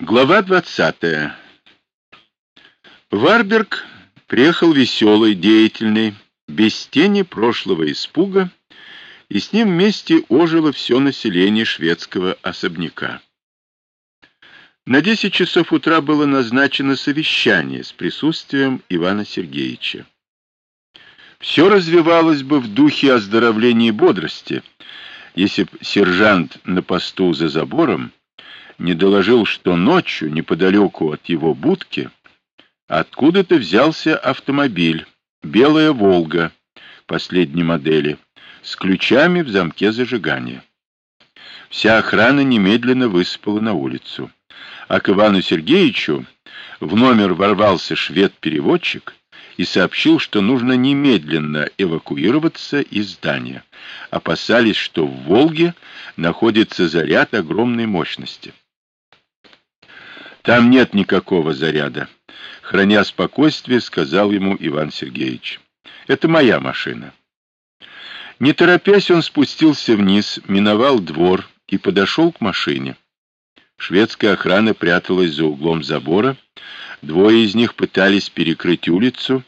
Глава 20. Варберг приехал веселый, деятельный, без тени прошлого испуга, и с ним вместе ожило все население шведского особняка. На 10 часов утра было назначено совещание с присутствием Ивана Сергеевича. Все развивалось бы в духе оздоровления и бодрости, если б сержант на посту за забором не доложил, что ночью, неподалеку от его будки, откуда-то взялся автомобиль, белая «Волга» последней модели, с ключами в замке зажигания. Вся охрана немедленно высыпала на улицу, а к Ивану Сергеевичу в номер ворвался швед-переводчик и сообщил, что нужно немедленно эвакуироваться из здания. Опасались, что в «Волге» находится заряд огромной мощности. Там нет никакого заряда. Храня спокойствие, сказал ему Иван Сергеевич. Это моя машина. Не торопясь, он спустился вниз, миновал двор и подошел к машине. Шведская охрана пряталась за углом забора. Двое из них пытались перекрыть улицу,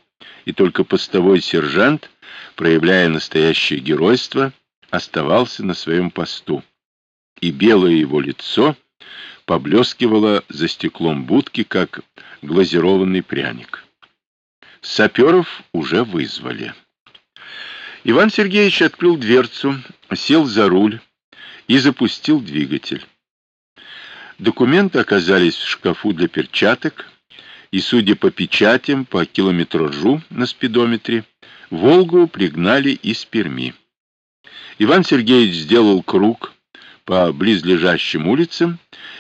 и только постовой сержант, проявляя настоящее геройство, оставался на своем посту. И белое его лицо поблескивала за стеклом будки, как глазированный пряник. Саперов уже вызвали. Иван Сергеевич открыл дверцу, сел за руль и запустил двигатель. Документы оказались в шкафу для перчаток, и, судя по печатям, по километражу на спидометре, «Волгу» пригнали из Перми. Иван Сергеевич сделал круг по близлежащим улицам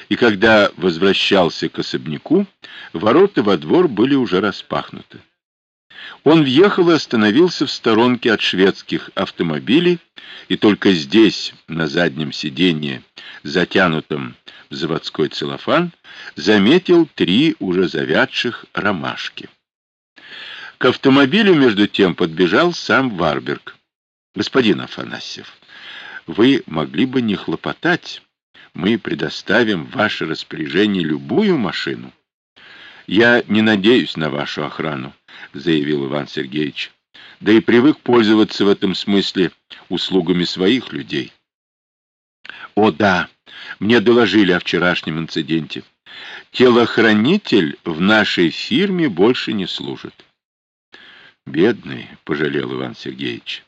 и когда возвращался к особняку, ворота во двор были уже распахнуты. Он въехал и остановился в сторонке от шведских автомобилей, и только здесь, на заднем сиденье, затянутом в заводской целлофан, заметил три уже завядших ромашки. К автомобилю, между тем, подбежал сам Варберг. «Господин Афанасьев, вы могли бы не хлопотать, мы предоставим в ваше распоряжение любую машину. Я не надеюсь на вашу охрану, заявил Иван Сергеевич. Да и привык пользоваться в этом смысле услугами своих людей. О да, мне доложили о вчерашнем инциденте. Телохранитель в нашей фирме больше не служит. Бедный, пожалел Иван Сергеевич.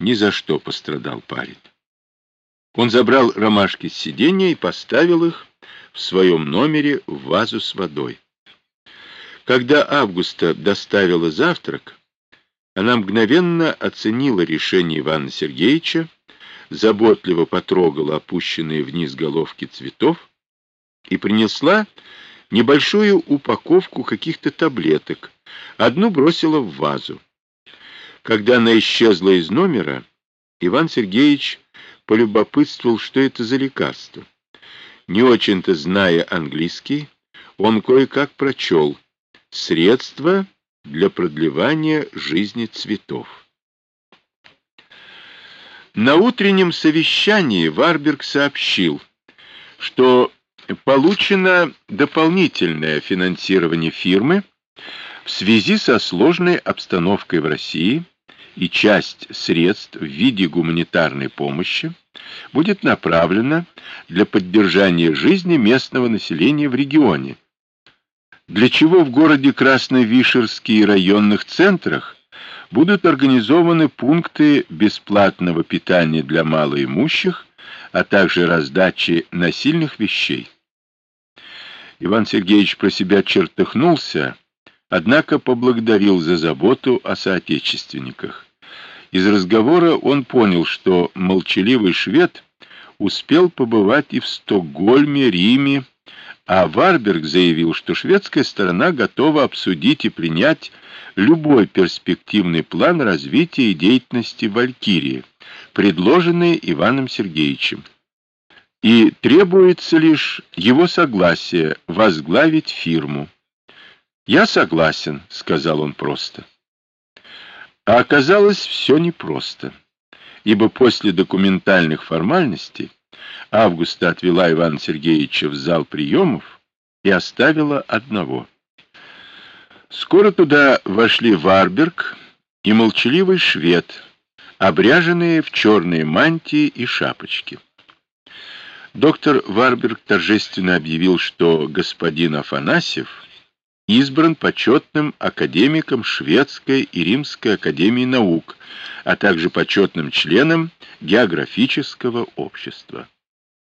Ни за что пострадал парень. Он забрал ромашки с сиденья и поставил их в своем номере в вазу с водой. Когда Августа доставила завтрак, она мгновенно оценила решение Ивана Сергеевича, заботливо потрогала опущенные вниз головки цветов и принесла небольшую упаковку каких-то таблеток, одну бросила в вазу. Когда она исчезла из номера, Иван Сергеевич полюбопытствовал, что это за лекарство. Не очень-то зная английский, он кое-как прочел «Средство для продлевания жизни цветов». На утреннем совещании Варберг сообщил, что получено дополнительное финансирование фирмы в связи со сложной обстановкой в России и часть средств в виде гуманитарной помощи будет направлена для поддержания жизни местного населения в регионе, для чего в городе Красновишерске и районных центрах будут организованы пункты бесплатного питания для малоимущих, а также раздачи насильных вещей. Иван Сергеевич про себя чертыхнулся, однако поблагодарил за заботу о соотечественниках. Из разговора он понял, что молчаливый швед успел побывать и в Стокгольме, Риме, а Варберг заявил, что шведская сторона готова обсудить и принять любой перспективный план развития и деятельности Валькирии, предложенный Иваном Сергеевичем. И требуется лишь его согласие возглавить фирму. «Я согласен», — сказал он просто. А оказалось все непросто, ибо после документальных формальностей Августа отвела Ивана Сергеевича в зал приемов, и оставила одного. Скоро туда вошли Варберг и молчаливый швед, обряженные в черные мантии и шапочки. Доктор Варберг торжественно объявил, что господин Афанасьев избран почетным академиком Шведской и Римской академии наук, а также почетным членом географического общества.